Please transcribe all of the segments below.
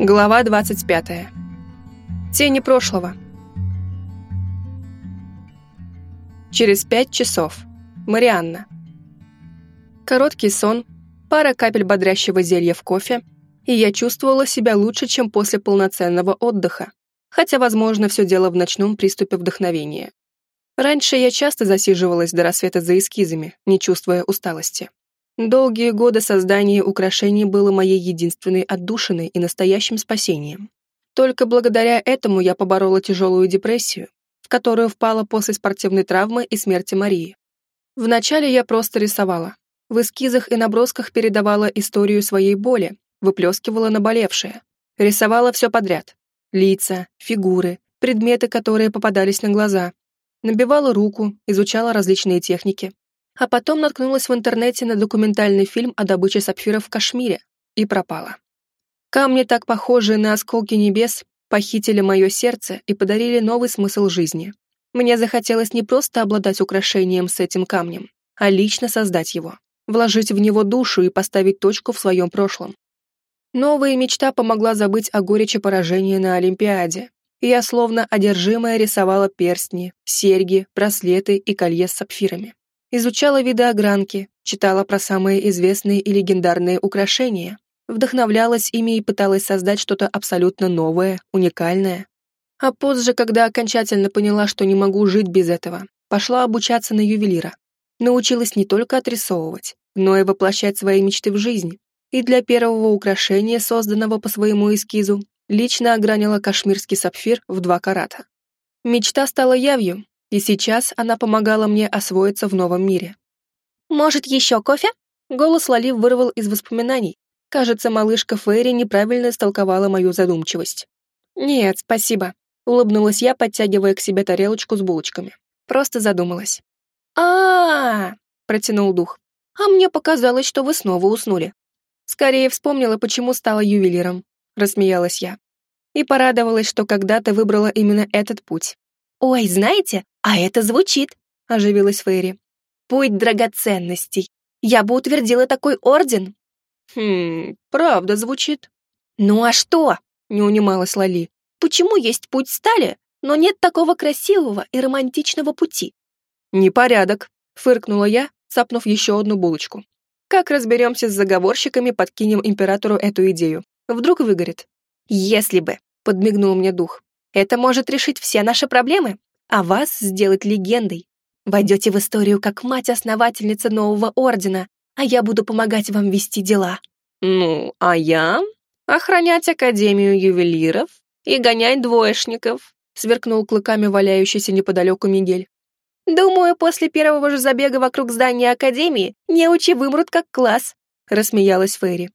Глава 25. Тени прошлого. Через пять часов. Марианна. Короткий сон, пара капель бодрящего зелья в кофе, и я чувствовала себя лучше, чем после полноценного отдыха, хотя, возможно, все дело в ночном приступе вдохновения. Раньше я часто засиживалась до рассвета за эскизами, не чувствуя усталости. Долгие годы создания украшений было моей единственной отдушиной и настоящим спасением. Только благодаря этому я поборола тяжелую депрессию, в которую впала после спортивной травмы и смерти Марии. Вначале я просто рисовала. В эскизах и набросках передавала историю своей боли, выплескивала наболевшее. Рисовала все подряд. Лица, фигуры, предметы, которые попадались на глаза. Набивала руку, изучала различные техники, а потом наткнулась в интернете на документальный фильм о добыче сапфиров в Кашмире и пропала. Камни, так похожие на осколки небес, похитили мое сердце и подарили новый смысл жизни. Мне захотелось не просто обладать украшением с этим камнем, а лично создать его, вложить в него душу и поставить точку в своем прошлом. Новая мечта помогла забыть о горечи поражения на Олимпиаде, и я словно одержимая рисовала перстни, серьги, браслеты и колье с сапфирами. Изучала виды огранки, читала про самые известные и легендарные украшения, вдохновлялась ими и пыталась создать что-то абсолютно новое, уникальное. А позже, когда окончательно поняла, что не могу жить без этого, пошла обучаться на ювелира. Научилась не только отрисовывать, но и воплощать свои мечты в жизнь. И для первого украшения, созданного по своему эскизу, лично огранила кашмирский сапфир в два карата. Мечта стала явью, и сейчас она помогала мне освоиться в новом мире. «Может, еще кофе?» Голос Лали вырвал из воспоминаний. Кажется, малышка Фейри неправильно истолковала мою задумчивость. «Нет, спасибо», — улыбнулась я, подтягивая к себе тарелочку с булочками. Просто задумалась. а, -а, -а протянул дух. «А мне показалось, что вы снова уснули». Скорее вспомнила, почему стала ювелиром, рассмеялась я. И порадовалась, что когда-то выбрала именно этот путь. «Ой, знаете, а это звучит», — оживилась Фейри. «Путь драгоценностей. Я бы утвердила такой орден». «Хм, правда звучит». «Ну а что?» — не унималась Лали. «Почему есть путь стали, но нет такого красивого и романтичного пути?» «Непорядок», — фыркнула я, цапнув еще одну булочку. «Как разберемся с заговорщиками, подкинем императору эту идею. Вдруг выгорит». «Если бы», — подмигнул мне дух. «Это может решить все наши проблемы а вас сделать легендой. Войдете в историю как мать-основательница нового ордена, а я буду помогать вам вести дела». «Ну, а я? Охранять Академию ювелиров и гонять двоечников», сверкнул клыками валяющийся неподалеку Мигель. «Думаю, после первого же забега вокруг здания Академии неучи вымрут как класс», рассмеялась Ферри.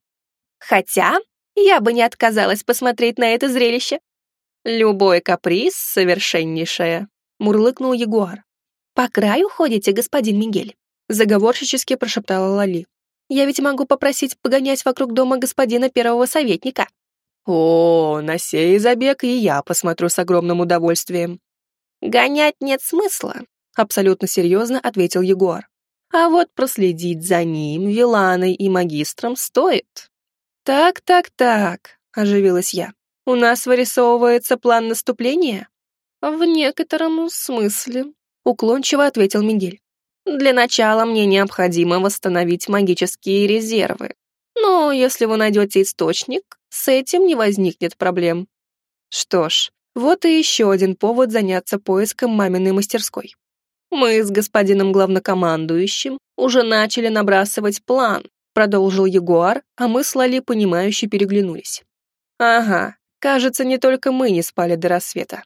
«Хотя я бы не отказалась посмотреть на это зрелище». «Любой каприз совершеннейшая», мурлыкнул ягуар. «По краю ходите, господин Мигель?» заговорщически прошептала Лали. «Я ведь могу попросить погонять вокруг дома господина первого советника». «О, на сей забег и я посмотрю с огромным удовольствием». «Гонять нет смысла», — абсолютно серьезно ответил Ягуар. «А вот проследить за ним, Виланой и магистром стоит». «Так, так, так», — оживилась я. «У нас вырисовывается план наступления?» «В некотором смысле», — уклончиво ответил Мигель. «Для начала мне необходимо восстановить магические резервы. Но если вы найдете источник, с этим не возникнет проблем». Что ж, вот и еще один повод заняться поиском маминой мастерской. Мы с господином главнокомандующим уже начали набрасывать план, продолжил Ягуар, а мы с Лали понимающе переглянулись. Ага, кажется, не только мы не спали до рассвета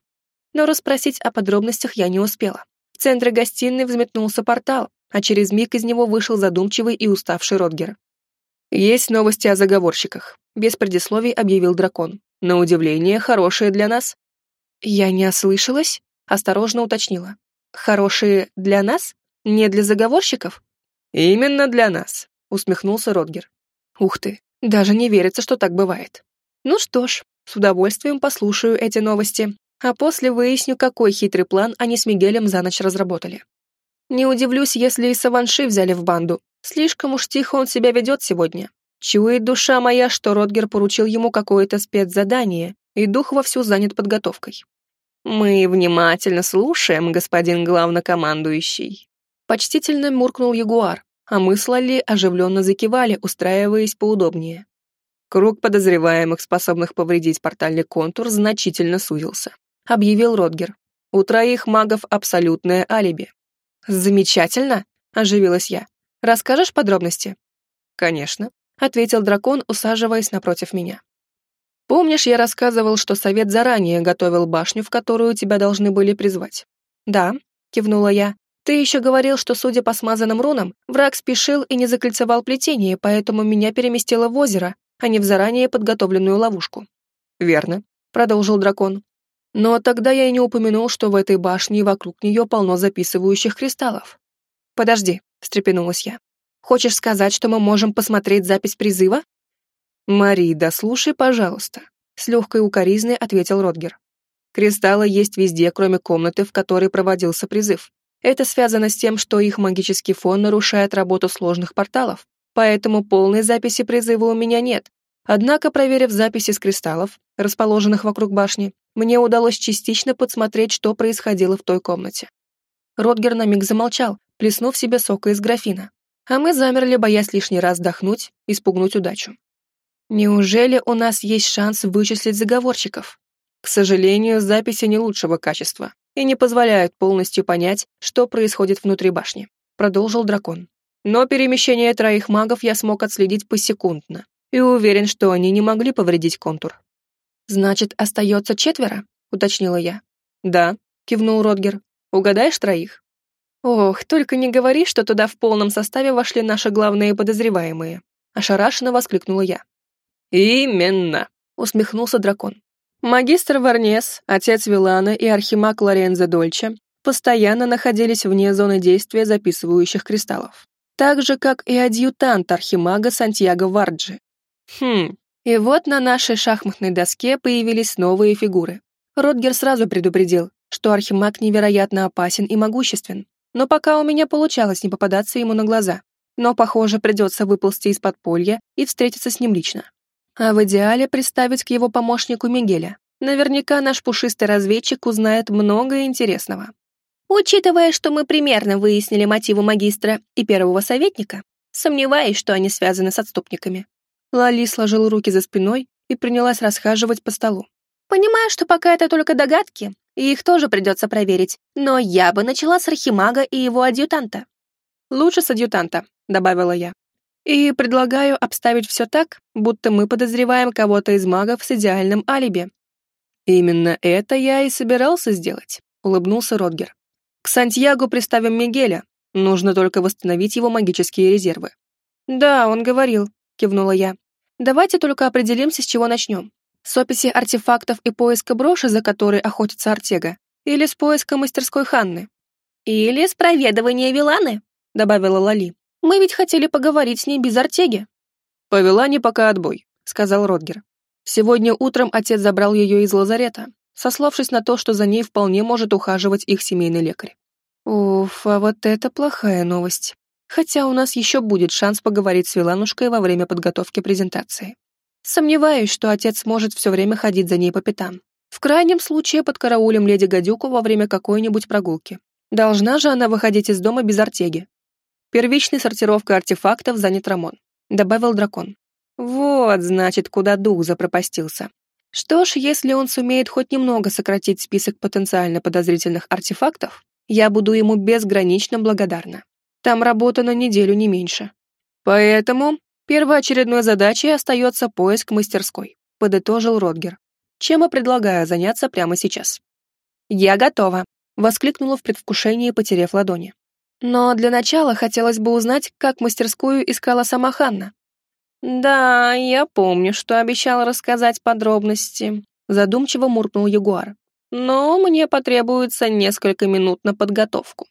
но расспросить о подробностях я не успела. В центре гостиной взметнулся портал, а через миг из него вышел задумчивый и уставший Ротгер. «Есть новости о заговорщиках», — без предисловий объявил дракон. «На удивление, хорошие для нас». «Я не ослышалась?» — осторожно уточнила. «Хорошие для нас? Не для заговорщиков?» «Именно для нас», — усмехнулся Ротгер. «Ух ты, даже не верится, что так бывает. Ну что ж, с удовольствием послушаю эти новости, а после выясню, какой хитрый план они с Мигелем за ночь разработали. Не удивлюсь, если и Саванши взяли в банду. Слишком уж тихо он себя ведет сегодня. Чует душа моя, что Ротгер поручил ему какое-то спецзадание, и дух вовсю занят подготовкой. «Мы внимательно слушаем, господин главнокомандующий». Почтительно муркнул Ягуар, а мы с Лали оживленно закивали, устраиваясь поудобнее. Круг подозреваемых, способных повредить портальный контур, значительно сузился, объявил Ротгер. У троих магов абсолютное алиби. «Замечательно!» — оживилась я. «Расскажешь подробности?» «Конечно», — ответил дракон, усаживаясь напротив меня. «Помнишь, я рассказывал, что совет заранее готовил башню, в которую тебя должны были призвать?» «Да», — кивнула я. «Ты еще говорил, что, судя по смазанным рунам, враг спешил и не закольцевал плетение, поэтому меня переместило в озеро, а не в заранее подготовленную ловушку». «Верно», — продолжил дракон. «Но тогда я и не упомянул, что в этой башне и вокруг нее полно записывающих кристаллов». «Подожди», — встрепенулась я. Хочешь сказать, что мы можем посмотреть запись призыва?» «Мари, да слушай, пожалуйста», — с легкой укоризной ответил Ротгер. «Кристаллы есть везде, кроме комнаты, в которой проводился призыв. Это связано с тем, что их магический фон нарушает работу сложных порталов, поэтому полной записи призыва у меня нет. Однако, проверив записи с кристаллов, расположенных вокруг башни, мне удалось частично подсмотреть, что происходило в той комнате. Ротгер на миг замолчал, плеснув себе сока из графина а мы замерли, боясь лишний раз вдохнуть и спугнуть удачу. Неужели у нас есть шанс вычислить заговорщиков? К сожалению, записи не лучшего качества и не позволяют полностью понять, что происходит внутри башни, продолжил дракон. Но перемещение троих магов я смог отследить посекундно и уверен, что они не могли повредить контур. «Значит, остается четверо?» — уточнила я. «Да», — кивнул Ротгер. «Угадаешь троих?» «Ох, только не говори, что туда в полном составе вошли наши главные подозреваемые», ошарашенно воскликнула я. «Именно», — усмехнулся дракон. Магистр Варнес, отец Вилана и архимаг Лорензо Дольче постоянно находились вне зоны действия записывающих кристаллов, так же, как и адъютант архимага Сантьяго Варджи. Хм, и вот на нашей шахматной доске появились новые фигуры. Ротгер сразу предупредил, что архимаг невероятно опасен и могуществен, но пока у меня получалось не попадаться ему на глаза. Но, похоже, придется выползти из подполья и встретиться с ним лично. А в идеале представить к его помощнику Мигеля. Наверняка наш пушистый разведчик узнает много интересного. Учитывая, что мы примерно выяснили мотивы магистра и первого советника, сомневаюсь, что они связаны с отступниками. Лали сложил руки за спиной и принялась расхаживать по столу. Понимаю, что пока это только догадки, и их тоже придется проверить, но я бы начала с Архимага и его адъютанта. Лучше с адъютанта, добавила я. И предлагаю обставить все так, будто мы подозреваем кого-то из магов с идеальным алиби. Именно это я и собирался сделать, улыбнулся Родгер. К Сантьяго приставим Мигеля, нужно только восстановить его магические резервы. Да, он говорил, кивнула я. Давайте только определимся, с чего начнем с описи артефактов и поиска броши, за которой охотится Артега, или с поиска мастерской Ханны. «Или с проведывания Виланы», — добавила Лали. «Мы ведь хотели поговорить с ней без Артеги». «По Вилане пока отбой», — сказал Родгер. «Сегодня утром отец забрал ее из лазарета, сославшись на то, что за ней вполне может ухаживать их семейный лекарь». «Уф, а вот это плохая новость. Хотя у нас еще будет шанс поговорить с Виланушкой во время подготовки презентации. Сомневаюсь, что отец сможет все время ходить за ней по пятам. В крайнем случае под караулем леди Гадюку во время какой-нибудь прогулки. Должна же она выходить из дома без артеги. Первичной сортировкой артефактов занят Рамон, добавил дракон. Вот, значит, куда дух запропастился. Что ж, если он сумеет хоть немного сократить список потенциально подозрительных артефактов, я буду ему безгранично благодарна. Там работа на неделю не меньше. Поэтому Первоочередной задачей остается поиск мастерской, подытожил Ротгер. Чем и предлагаю заняться прямо сейчас. Я готова, воскликнула в предвкушении, потеряв ладони. Но для начала хотелось бы узнать, как мастерскую искала сама Ханна. Да, я помню, что обещала рассказать подробности, задумчиво муркнул Ягуар. Но мне потребуется несколько минут на подготовку.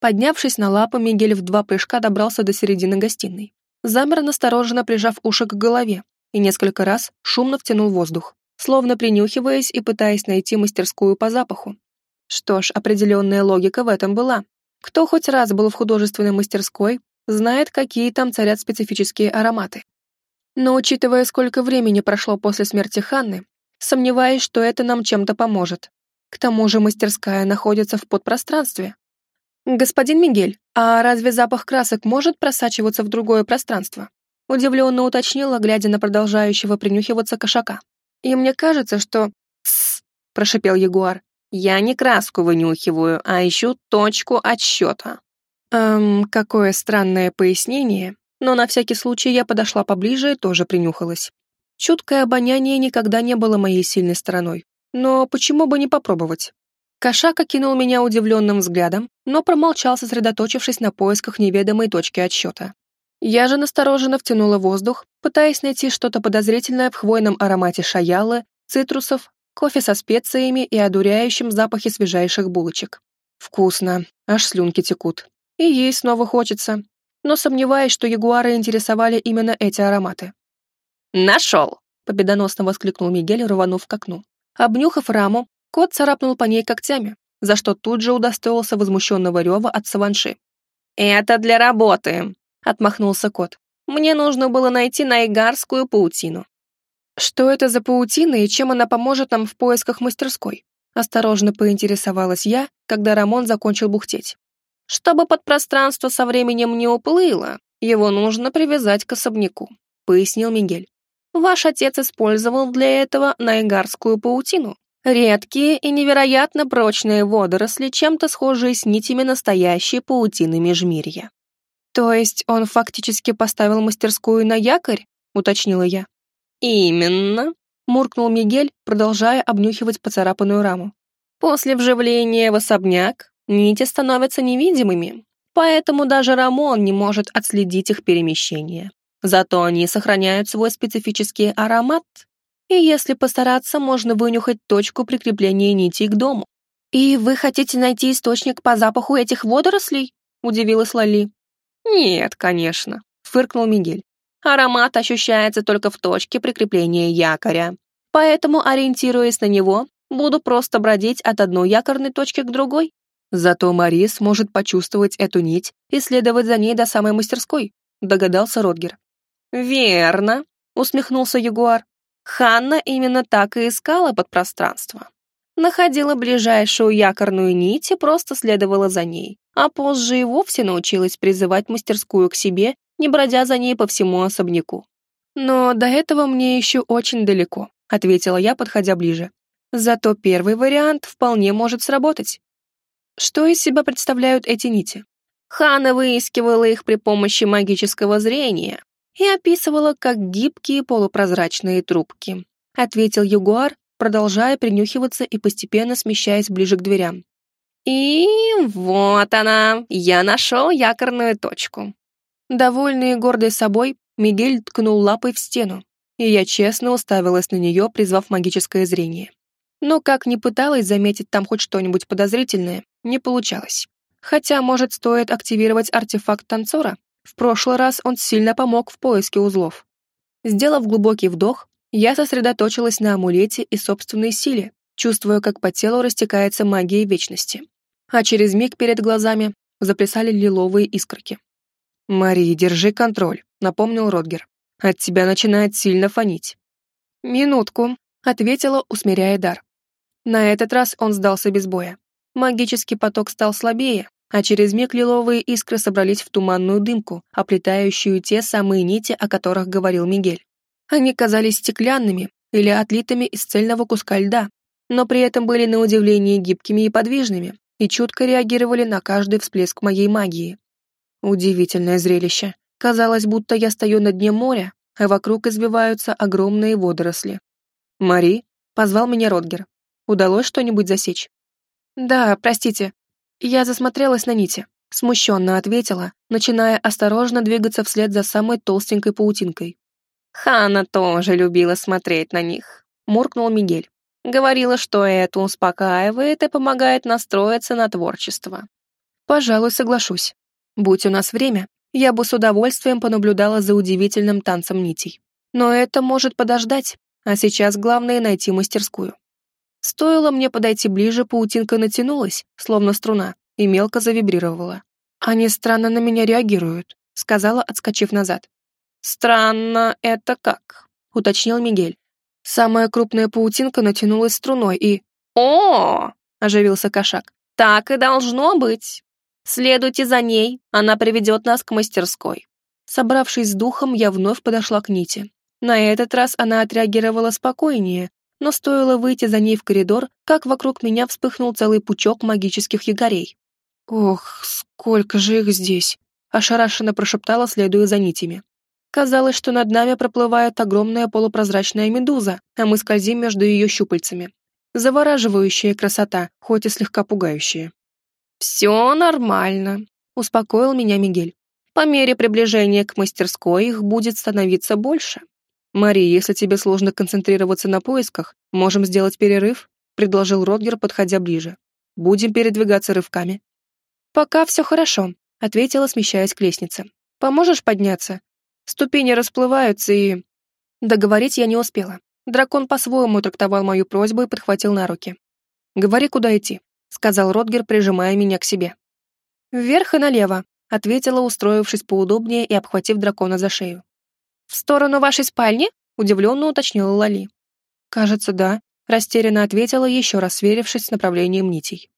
Поднявшись на лапы, Мигель в два прыжка добрался до середины гостиной замер настороженно прижав уши к голове и несколько раз шумно втянул воздух, словно принюхиваясь и пытаясь найти мастерскую по запаху. Что ж, определенная логика в этом была. Кто хоть раз был в художественной мастерской, знает, какие там царят специфические ароматы. Но учитывая, сколько времени прошло после смерти Ханны, сомневаюсь, что это нам чем-то поможет. К тому же мастерская находится в подпространстве. Господин Мигель, а разве запах красок может просачиваться в другое пространство? Удивленно уточнила, глядя на продолжающего принюхиваться кошака. И мне кажется, что... «Тссс!» — прошипел Ягуар. «Я не краску вынюхиваю, а ищу точку отсчета». Эм, какое странное пояснение, но на всякий случай я подошла поближе и тоже принюхалась. Чуткое обоняние никогда не было моей сильной стороной, но почему бы не попробовать? Кошак окинул меня удивленным взглядом, но промолчал, сосредоточившись на поисках неведомой точки отсчета. Я же настороженно втянула воздух, пытаясь найти что-то подозрительное в хвойном аромате шаялы, цитрусов, кофе со специями и одуряющем запахе свежайших булочек. Вкусно, аж слюнки текут. И ей снова хочется, но сомневаюсь, что ягуары интересовали именно эти ароматы. «Нашел!» — победоносно воскликнул Мигель, рванув к окну. Обнюхав раму, Кот царапнул по ней когтями, за что тут же удостоился возмущенного рева от Саванши. «Это для работы», — отмахнулся кот. «Мне нужно было найти найгарскую паутину». «Что это за паутина и чем она поможет нам в поисках мастерской?» Осторожно поинтересовалась я, когда Рамон закончил бухтеть. «Чтобы подпространство со временем не уплыло, его нужно привязать к особняку», — пояснил Мигель. «Ваш отец использовал для этого найгарскую паутину. Редкие и невероятно прочные водоросли, чем-то схожие с нитями настоящей паутины межмирья. «То есть он фактически поставил мастерскую на якорь?» — уточнила я. «Именно», — муркнул Мигель, продолжая обнюхивать поцарапанную раму. «После вживления в особняк нити становятся невидимыми, поэтому даже Рамон не может отследить их перемещение. Зато они сохраняют свой специфический аромат и если постараться, можно вынюхать точку прикрепления нитей к дому. «И вы хотите найти источник по запаху этих водорослей?» — удивилась Лали. «Нет, конечно», — фыркнул Мигель. «Аромат ощущается только в точке прикрепления якоря. Поэтому, ориентируясь на него, буду просто бродить от одной якорной точки к другой». «Зато Мари сможет почувствовать эту нить и следовать за ней до самой мастерской», — догадался Родгер. «Верно», — усмехнулся Ягуар. Ханна именно так и искала подпространство. Находила ближайшую якорную нить и просто следовала за ней, а позже и вовсе научилась призывать мастерскую к себе, не бродя за ней по всему особняку. «Но до этого мне еще очень далеко», — ответила я, подходя ближе. «Зато первый вариант вполне может сработать». Что из себя представляют эти нити? Хана выискивала их при помощи магического зрения, и описывала как гибкие полупрозрачные трубки», — ответил Ягуар, продолжая принюхиваться и постепенно смещаясь ближе к дверям. «И вот она, я нашел якорную точку». Довольный и гордый собой, Мигель ткнул лапой в стену, и я честно уставилась на нее, призвав магическое зрение. Но как ни пыталась заметить там хоть что-нибудь подозрительное, не получалось. Хотя, может, стоит активировать артефакт танцора? В прошлый раз он сильно помог в поиске узлов. Сделав глубокий вдох, я сосредоточилась на амулете и собственной силе, чувствуя, как по телу растекается магия вечности. А через миг перед глазами заплясали лиловые искорки. «Мари, держи контроль», — напомнил Родгер. «От тебя начинает сильно фонить». «Минутку», — ответила, усмиряя дар. На этот раз он сдался без боя. Магический поток стал слабее, а через миг лиловые искры собрались в туманную дымку, оплетающую те самые нити, о которых говорил Мигель. Они казались стеклянными или отлитыми из цельного куска льда, но при этом были на удивление гибкими и подвижными, и чутко реагировали на каждый всплеск моей магии. Удивительное зрелище. Казалось, будто я стою на дне моря, а вокруг избиваются огромные водоросли. «Мари?» — позвал меня Родгер. «Удалось что-нибудь засечь?» «Да, простите, я засмотрелась на нити, смущенно ответила, начиная осторожно двигаться вслед за самой толстенькой паутинкой. Хана тоже любила смотреть на них, муркнул Мигель. Говорила, что это успокаивает и помогает настроиться на творчество. Пожалуй, соглашусь. Будь у нас время, я бы с удовольствием понаблюдала за удивительным танцем нитей. Но это может подождать, а сейчас главное найти мастерскую. Стоило мне подойти ближе, паутинка натянулась, словно струна, и мелко завибрировала. «Они странно на меня реагируют», — сказала, отскочив назад. «Странно это как», — уточнил Мигель. Самая крупная паутинка натянулась струной и... «О!» — оживился кошак. «Так и должно быть. Следуйте за ней, она приведет нас к мастерской». Собравшись с духом, я вновь подошла к Ните. На этот раз она отреагировала спокойнее, но стоило выйти за ней в коридор, как вокруг меня вспыхнул целый пучок магических ягорей. «Ох, сколько же их здесь!» — ошарашенно прошептала, следуя за нитями. Казалось, что над нами проплывает огромная полупрозрачная медуза, а мы скользим между ее щупальцами. Завораживающая красота, хоть и слегка пугающая. «Все нормально», — успокоил меня Мигель. «По мере приближения к мастерской их будет становиться больше. «Мари, если тебе сложно концентрироваться на поисках, можем сделать перерыв», — предложил Родгер, подходя ближе. «Будем передвигаться рывками». «Пока все хорошо», — ответила, смещаясь к лестнице. «Поможешь подняться? Ступени расплываются и...» Договорить я не успела. Дракон по-своему трактовал мою просьбу и подхватил на руки. «Говори, куда идти», — сказал Родгер, прижимая меня к себе. «Вверх и налево», — ответила, устроившись поудобнее и обхватив дракона за шею. «В сторону вашей спальни?» — удивленно уточнила Лали. «Кажется, да», — растерянно ответила, еще раз сверившись с направлением нитей.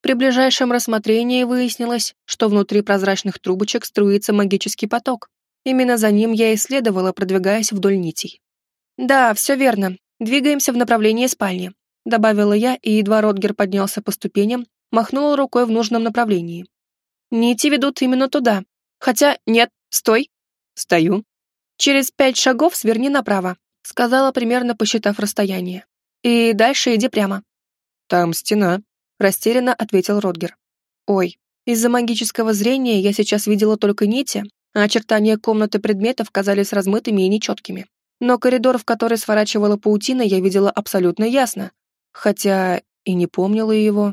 При ближайшем рассмотрении выяснилось, что внутри прозрачных трубочек струится магический поток. Именно за ним я исследовала, продвигаясь вдоль нитей. «Да, все верно. Двигаемся в направлении спальни», — добавила я, и едва Ротгер поднялся по ступеням, махнула рукой в нужном направлении. «Нити ведут именно туда. Хотя нет, стой». «Стою», «Через пять шагов сверни направо», — сказала, примерно посчитав расстояние. «И дальше иди прямо». «Там стена», — растерянно ответил Родгер. «Ой, из-за магического зрения я сейчас видела только нити, а очертания комнаты предметов казались размытыми и нечеткими. Но коридор, в который сворачивала паутина, я видела абсолютно ясно, хотя и не помнила его.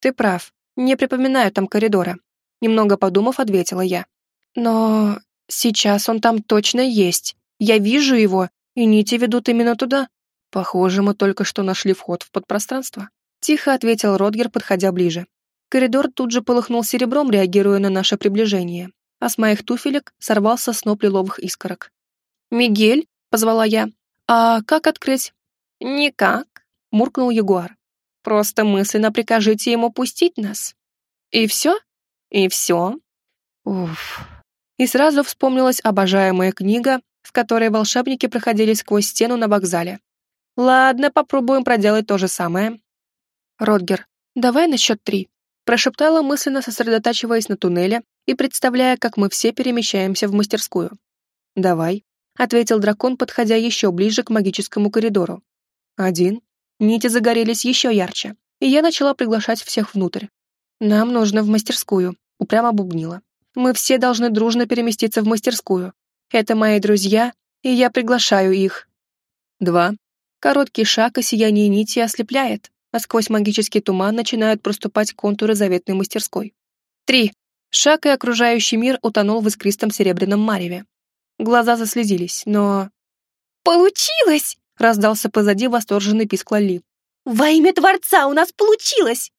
Ты прав, не припоминаю там коридора. Немного подумав, ответила я. Но Сейчас он там точно есть. Я вижу его, и нити ведут именно туда. Похоже, мы только что нашли вход в подпространство. Тихо ответил Родгер, подходя ближе. Коридор тут же полыхнул серебром, реагируя на наше приближение, а с моих туфелек сорвался сноп лиловых искорок. «Мигель?» — позвала я. «А как открыть?» «Никак», — муркнул Ягуар. «Просто мысленно прикажите ему пустить нас». «И все?» «И все». Уф, и сразу вспомнилась обожаемая книга, в которой волшебники проходили сквозь стену на вокзале. Ладно, попробуем проделать то же самое. Родгер, давай на счет три, прошептала мысленно, сосредотачиваясь на туннеле и представляя, как мы все перемещаемся в мастерскую. Давай, ответил дракон, подходя еще ближе к магическому коридору. Один. Нити загорелись еще ярче, и я начала приглашать всех внутрь. Нам нужно в мастерскую, упрямо бубнила. Мы все должны дружно переместиться в мастерскую. Это мои друзья, и я приглашаю их. Два. Короткий шаг и сияние нити ослепляет, а сквозь магический туман начинают проступать контуры заветной мастерской. Три. Шаг и окружающий мир утонул в искристом серебряном мареве. Глаза заслезились, но... «Получилось!» — раздался позади восторженный писк Лали. «Во имя Творца у нас получилось!»